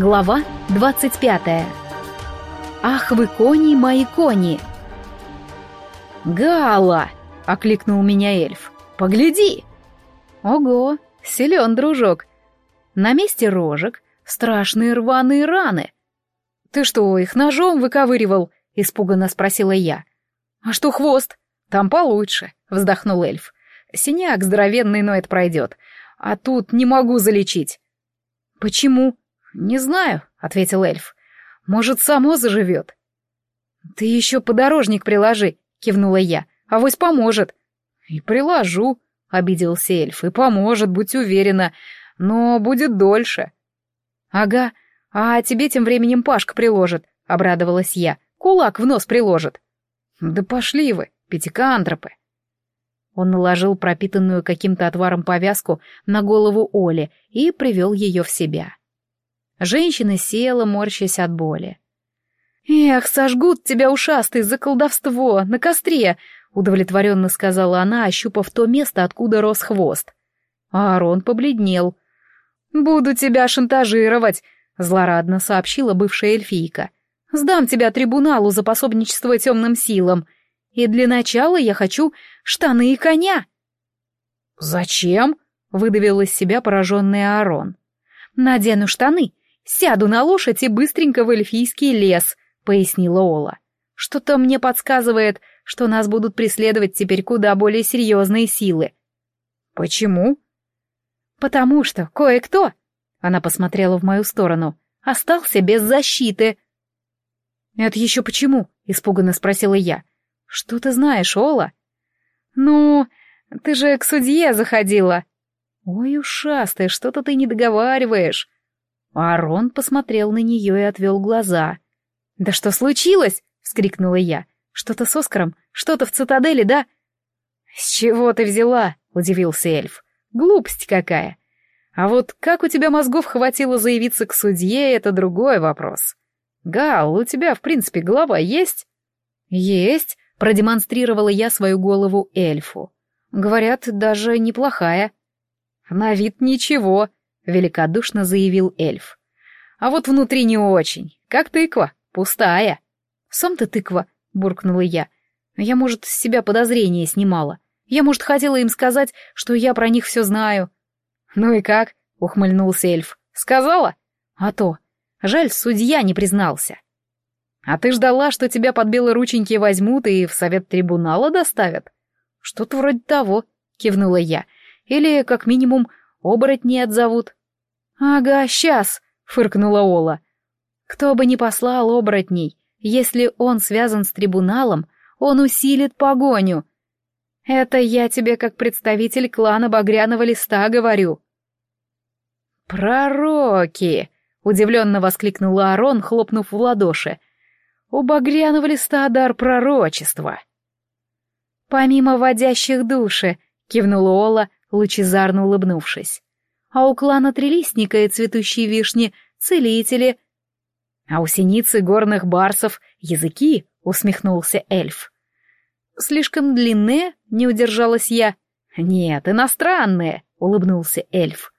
Глава 25. Ах вы кони, мои кони! Гала! окликнул меня эльф. Погляди! Ого, силен дружок. На месте рожек страшные рваные раны. Ты что, их ножом выковыривал? испуганно спросила я. А что хвост? Там получше, вздохнул эльф. Синяк здоровенный, но это пройдет. А тут не могу залечить. Почему? «Не знаю», — ответил эльф. «Может, само заживет». «Ты еще подорожник приложи», — кивнула я. «Авось поможет». «И приложу», — обиделся эльф. «И поможет, будь уверена. Но будет дольше». «Ага, а тебе тем временем Пашка приложит», — обрадовалась я. «Кулак в нос приложит». «Да пошли вы, пятикантропы». Он наложил пропитанную каким-то отваром повязку на голову Оли и привел ее в себя. Женщина села, морщась от боли. «Эх, сожгут тебя ушастый за колдовство, на костре!» — удовлетворенно сказала она, ощупав то место, откуда рос хвост. А Аарон побледнел. «Буду тебя шантажировать», — злорадно сообщила бывшая эльфийка. «Сдам тебя трибуналу за пособничество темным силам. И для начала я хочу штаны и коня». «Зачем?» — выдавил из себя пораженный Аарон. «Надену штаны «Сяду на лошадь и быстренько в эльфийский лес», — пояснила Ола. «Что-то мне подсказывает, что нас будут преследовать теперь куда более серьезные силы». «Почему?» «Потому что кое-кто», — она посмотрела в мою сторону, — «остался без защиты». «Это еще почему?» — испуганно спросила я. «Что ты знаешь, Ола?» «Ну, ты же к судье заходила». «Ой, ушастая, что-то ты не договариваешь. Аарон посмотрел на нее и отвел глаза. «Да что случилось?» — вскрикнула я. «Что-то с Оскаром? Что-то в цитадели, да?» «С чего ты взяла?» — удивился эльф. «Глупость какая! А вот как у тебя мозгов хватило заявиться к судье, это другой вопрос. Гал, у тебя, в принципе, голова есть?» «Есть», — продемонстрировала я свою голову эльфу. «Говорят, даже неплохая». «На вид ничего», — великодушно заявил эльф. «А вот внутри не очень. Как тыква, пустая». «Сам ты тыква», — буркнула я. «Я, может, с себя подозрения снимала. Я, может, хотела им сказать, что я про них все знаю». «Ну и как?» — ухмыльнулся эльф. «Сказала?» «А то. Жаль, судья не признался». «А ты ждала, что тебя под белые рученьки возьмут и в совет трибунала доставят?» «Что-то вроде того», — кивнула я. «Или, как минимум, оборотни отзовут». «Ага, сейчас», — фыркнула Ола. «Кто бы ни послал оборотней, если он связан с трибуналом, он усилит погоню. Это я тебе как представитель клана Багряного Листа говорю». «Пророки!» — удивленно воскликнул Арон, хлопнув в ладоши. «У Багряного Листа дар пророчества». «Помимо водящих души», — кивнула Ола, лучезарно улыбнувшись. «А у клана Трелистника и Цветущей Вишни — целители». «А у синицы горных барсов — языки», — усмехнулся эльф. «Слишком длинные?» — не удержалась я. «Нет, иностранные», — улыбнулся эльф.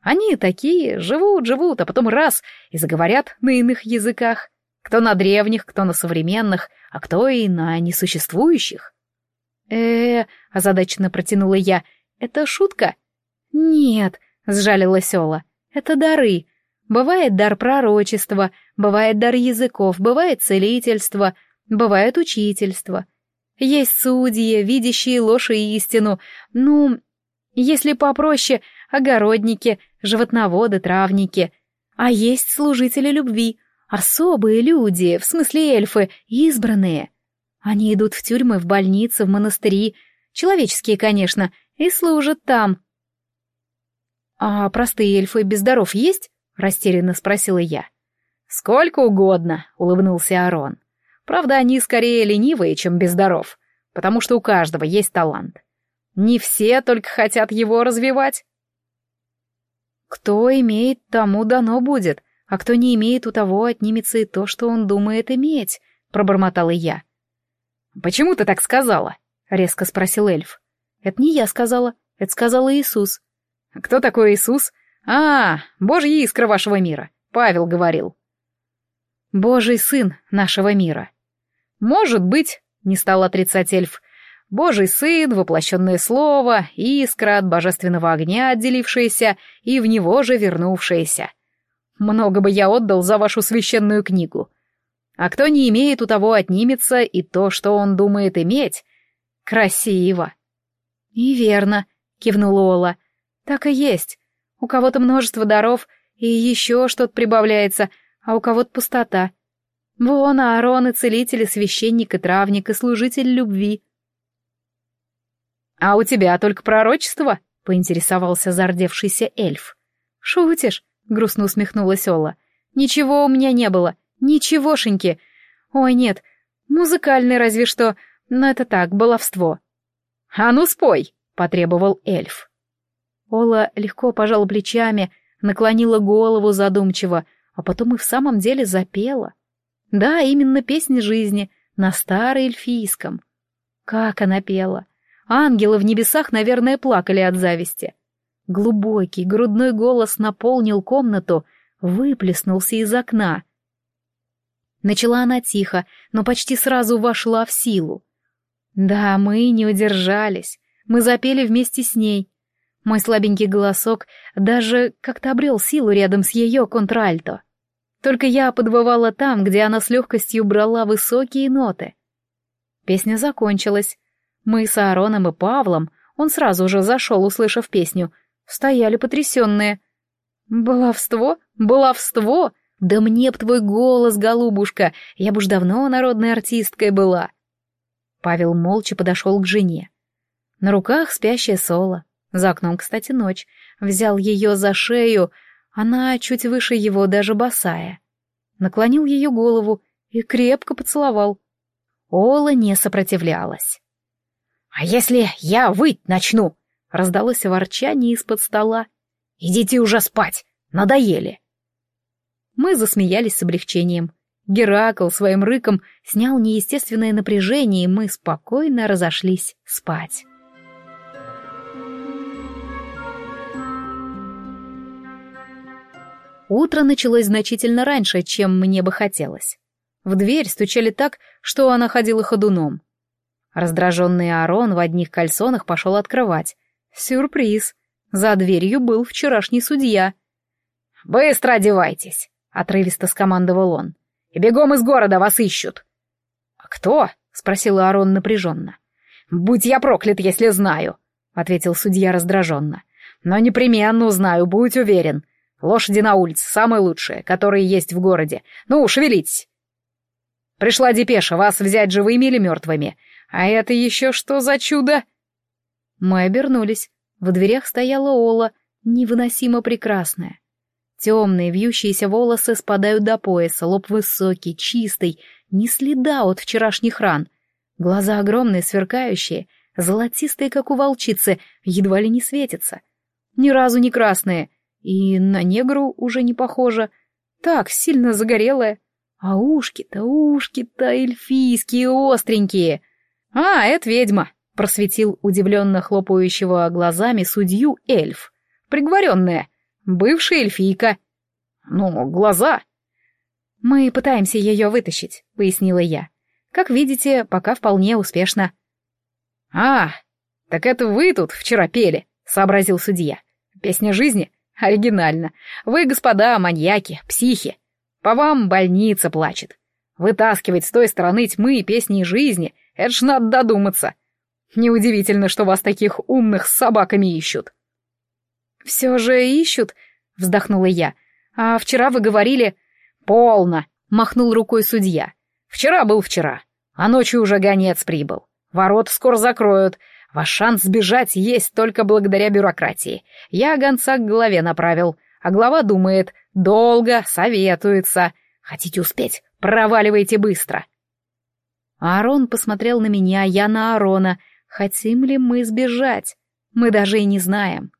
«Они такие, живут, живут, а потом раз — и заговорят на иных языках. Кто на древних, кто на современных, а кто и на несуществующих». «Э-э-э», озадаченно протянула я, это шутка? Нет, сжалилась Ола. Это дары. Бывает дар пророчества, бывает дар языков, бывает целительство, бывает учительство. Есть судьи, видящие ложь и истину. Ну, если попроще, огородники, животноводы, травники. А есть служители любви, особые люди, в смысле эльфы, избранные. Они идут в тюрьмы, в больницы, в монастыри. Человеческие, конечно, и служат там. «А простые эльфы без даров есть?» — растерянно спросила я. «Сколько угодно», — улыбнулся Арон. «Правда, они скорее ленивые, чем без даров, потому что у каждого есть талант. Не все только хотят его развивать». «Кто имеет, тому дано будет, а кто не имеет, у того отнимется и то, что он думает иметь», — пробормотала я. «Почему ты так сказала?» — резко спросил эльф. Это не я сказала, это сказал Иисус. Кто такой Иисус? А, божья искра вашего мира. Павел говорил. Божий сын нашего мира. Может быть, не стал отрицать эльф, Божий сын, воплощенное слово, искра от божественного огня отделившаяся и в него же вернувшаяся. Много бы я отдал за вашу священную книгу. А кто не имеет, у того отнимется и то, что он думает иметь. Красиво. И верно, кивнула Ола. Так и есть. У кого-то множество даров, и еще что-то прибавляется, а у кого-то пустота. Вон Аарон и целитель, и священник, и травник, и служитель любви. «А у тебя только пророчество?» — поинтересовался зардевшийся эльф. «Шутишь?» — грустно усмехнулась Ола. «Ничего у меня не было. Ничегошеньки. Ой, нет, музыкальный разве что, но это так, баловство». «А ну спой!» — потребовал эльф. Ола легко пожала плечами, наклонила голову задумчиво, а потом и в самом деле запела. Да, именно песня жизни на староэльфийском. Как она пела! Ангелы в небесах, наверное, плакали от зависти. Глубокий грудной голос наполнил комнату, выплеснулся из окна. Начала она тихо, но почти сразу вошла в силу. Да, мы не удержались. Мы запели вместе с ней. Мой слабенький голосок даже как-то обрел силу рядом с ее контральто. Только я подвывала там, где она с легкостью брала высокие ноты. Песня закончилась, мы с Аароном и Павлом, он сразу же зашел, услышав песню, стояли потрясенные. «Баловство? Баловство? Да мне б твой голос, голубушка, я бы уж давно народной артисткой была!» Павел молча подошел к жене. На руках спящая Соло. За окном, кстати, ночь. Взял ее за шею, она чуть выше его, даже босая. Наклонил ее голову и крепко поцеловал. Ола не сопротивлялась. «А если я выть начну?» — раздалось ворчание из-под стола. «Идите уже спать! Надоели!» Мы засмеялись с облегчением. Геракл своим рыком снял неестественное напряжение, и мы спокойно разошлись спать. Утро началось значительно раньше, чем мне бы хотелось. В дверь стучали так, что она ходила ходуном. Раздраженный Арон в одних кальсонах пошел открывать. Сюрприз. За дверью был вчерашний судья. «Быстро одевайтесь!» — отрывисто скомандовал он. «И бегом из города вас ищут!» «А кто?» — спросил Арон напряженно. «Будь я проклят, если знаю!» — ответил судья раздраженно. «Но непременно узнаю, будь уверен. Лошади на улице самые лучшие, которые есть в городе. Ну, шевелитесь!» «Пришла депеша, вас взять живыми или мертвыми. «А это еще что за чудо?» Мы обернулись. В дверях стояла Ола, невыносимо прекрасная. Темные вьющиеся волосы спадают до пояса, лоб высокий, чистый, ни следа от вчерашних ран. Глаза огромные, сверкающие, золотистые, как у волчицы, едва ли не светятся. Ни разу не красные, и на негру уже не похоже. Так, сильно загорелая. А ушки-то, ушки-то эльфийские, остренькие — «А, это ведьма», — просветил удивленно хлопающего глазами судью эльф. «Приговоренная. Бывшая эльфийка». «Ну, глаза». «Мы пытаемся ее вытащить», — пояснила я. «Как видите, пока вполне успешно». «А, так это вы тут вчера пели», — сообразил судья. «Песня жизни? Оригинально. Вы, господа, маньяки, психи. По вам больница плачет. Вытаскивать с той стороны тьмы песни жизни это ж надо додуматься. Неудивительно, что вас таких умных с собаками ищут. Все же ищут, вздохнула я. А вчера вы говорили... Полно, махнул рукой судья. Вчера был вчера, а ночью уже гонец прибыл. Ворот скоро закроют. Ваш шанс сбежать есть только благодаря бюрократии. Я гонца к главе направил, а глава думает, долго, советуется. Хотите успеть? Проваливайте быстро. Аарон посмотрел на меня, я на Аарона. Хотим ли мы сбежать? Мы даже и не знаем.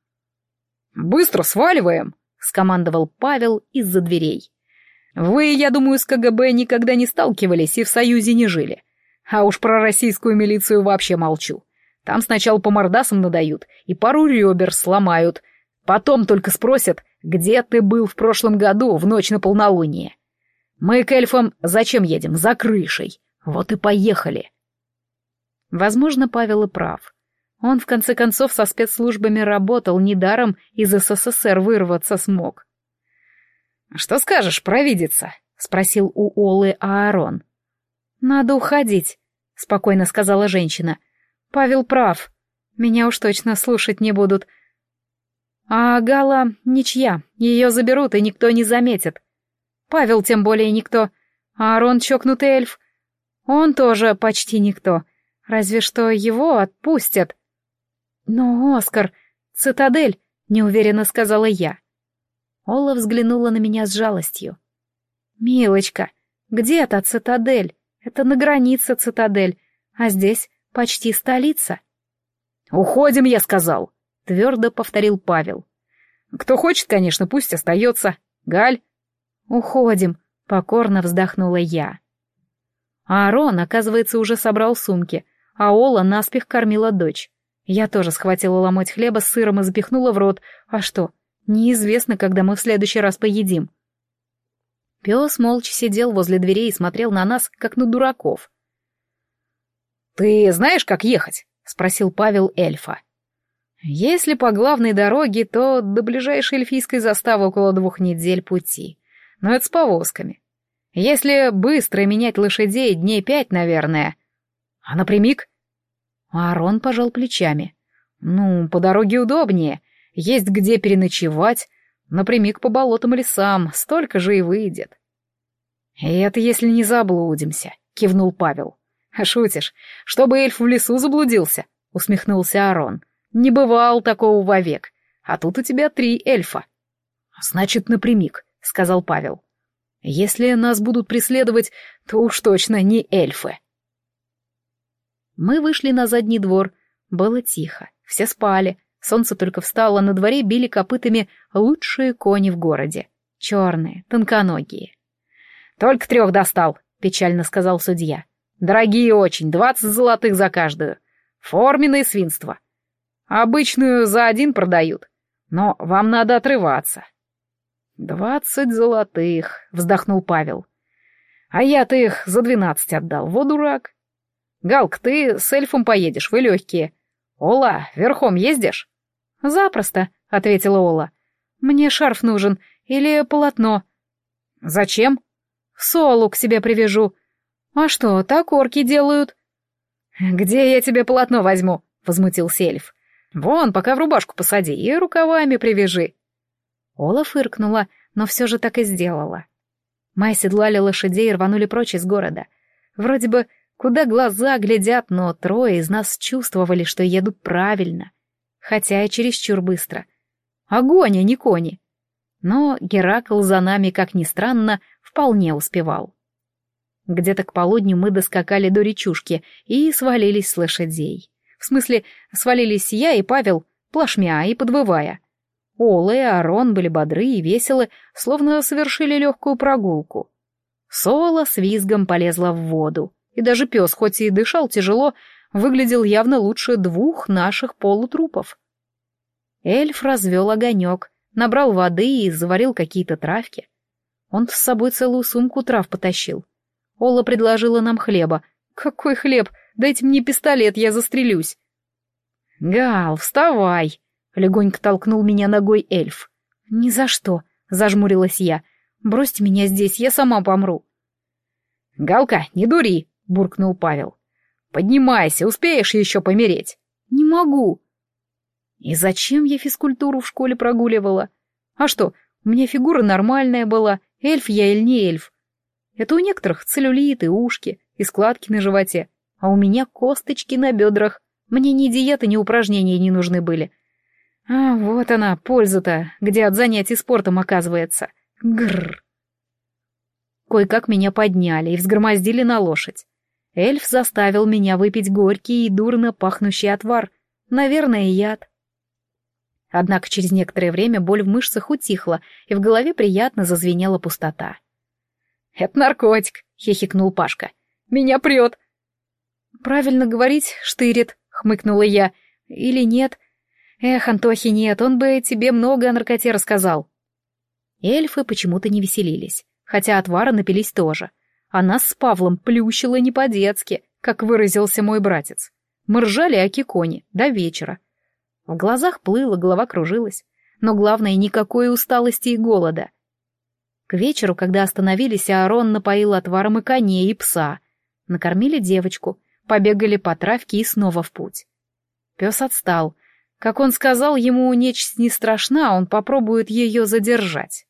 «Быстро сваливаем!» — скомандовал Павел из-за дверей. «Вы, я думаю, с КГБ никогда не сталкивались и в Союзе не жили. А уж про российскую милицию вообще молчу. Там сначала по мордасам надают и пару ребер сломают. Потом только спросят, где ты был в прошлом году в ночь на полнолуние? Мы к эльфам зачем едем? За крышей. Вот и поехали. Возможно, Павел и прав. Он, в конце концов, со спецслужбами работал, недаром из СССР вырваться смог. «Что скажешь, провидица?» — спросил у Олы Аарон. «Надо уходить», — спокойно сказала женщина. «Павел прав. Меня уж точно слушать не будут. А Гала ничья, ее заберут, и никто не заметит. Павел тем более никто. Аарон чокнутый эльф. Он тоже почти никто. Разве что его отпустят. Но, Оскар, цитадель, неуверенно сказала я. Ола взглянула на меня с жалостью. «Милочка, где та цитадель? Это на границе цитадель, а здесь почти столица». «Уходим, я сказал», — твердо повторил Павел. «Кто хочет, конечно, пусть остается. Галь?» «Уходим», — покорно вздохнула я. Аарон, оказывается, уже собрал сумки, а Ола наспех кормила дочь. Я тоже схватила ломоть хлеба с сыром и запихнула в рот. А что, неизвестно, когда мы в следующий раз поедим. Пес молча сидел возле дверей и смотрел на нас, как на дураков. «Ты знаешь, как ехать?» — спросил Павел эльфа. «Если по главной дороге, то до ближайшей эльфийской заставы около двух недель пути. Но это с повозками. Если быстро менять лошадей, дней пять, наверное. А напрямик?» Аарон пожал плечами. «Ну, по дороге удобнее. Есть где переночевать. Напрямик по болотам и лесам. Столько же и выйдет». «И это если не заблудимся», — кивнул Павел. «Шутишь, чтобы эльф в лесу заблудился?» — усмехнулся Арон. «Не бывал такого вовек. А тут у тебя три эльфа». «Значит, напрямик», — сказал Павел. «Если нас будут преследовать, то уж точно не эльфы». Мы вышли на задний двор. Было тихо, все спали. Солнце только встало, на дворе били копытами лучшие кони в городе. Черные, тонконогие. «Только трех достал», — печально сказал судья. Дорогие очень, двадцать золотых за каждую. Форменное свинство. Обычную за один продают. Но вам надо отрываться. Двадцать золотых, вздохнул Павел. А я-то их за двенадцать отдал, во дурак. Галк, ты с эльфом поедешь, вы легкие. Ола, верхом ездишь? Запросто, ответила Ола. Мне шарф нужен или полотно. Зачем? Солу к себе привяжу. «А что, так орки делают?» «Где я тебе полотно возьму?» — возмутился эльф. «Вон, пока в рубашку посади и рукавами привяжи». Ола фыркнула, но все же так и сделала. Мы оседлали лошадей и рванули прочь из города. Вроде бы, куда глаза глядят, но трое из нас чувствовали, что едут правильно. Хотя и чересчур быстро. Огонь, а не кони. Но Геракл за нами, как ни странно, вполне успевал. Где-то к полудню мы доскакали до речушки и свалились с лошадей. В смысле, свалились я и Павел, плашмя и подвывая. Ола и Арон были бодры и веселы, словно совершили легкую прогулку. Соло с визгом полезла в воду, и даже пес, хоть и дышал тяжело, выглядел явно лучше двух наших полутрупов. Эльф развел огонек, набрал воды и заварил какие-то травки. Он с собой целую сумку трав потащил. Ола предложила нам хлеба. «Какой хлеб? Дайте мне пистолет, я застрелюсь». «Гал, вставай!» — легонько толкнул меня ногой эльф. «Ни за что!» — зажмурилась я. «Бросьте меня здесь, я сама помру». «Галка, не дури!» — буркнул Павел. «Поднимайся, успеешь еще помереть». «Не могу». «И зачем я физкультуру в школе прогуливала? А что, у меня фигура нормальная была, эльф я или не эльф. Это у некоторых целлюлит и ушки, и складки на животе, а у меня косточки на бедрах. Мне ни диеты, ни упражнения не нужны были. А вот она, польза-то, где от занятий спортом оказывается. Гррр. Кое-как меня подняли и взгромоздили на лошадь. Эльф заставил меня выпить горький и дурно пахнущий отвар. Наверное, яд. Однако через некоторое время боль в мышцах утихла, и в голове приятно зазвенела пустота. «Это наркотик», — хихикнул Пашка. «Меня прет». «Правильно говорить, штырит», — хмыкнула я. «Или нет? Эх, Антохи нет, он бы тебе много о наркоте рассказал». Эльфы почему-то не веселились, хотя отвара напились тоже. А нас с Павлом плющило не по-детски, как выразился мой братец. Мы ржали о киконе до вечера. В глазах плыло, голова кружилась. Но главное, никакой усталости и голода. К вечеру, когда остановились, Аарон напоил отваром и коней, и пса. Накормили девочку, побегали по травке и снова в путь. Пес отстал. Как он сказал, ему нечисть не страшна, он попробует ее задержать.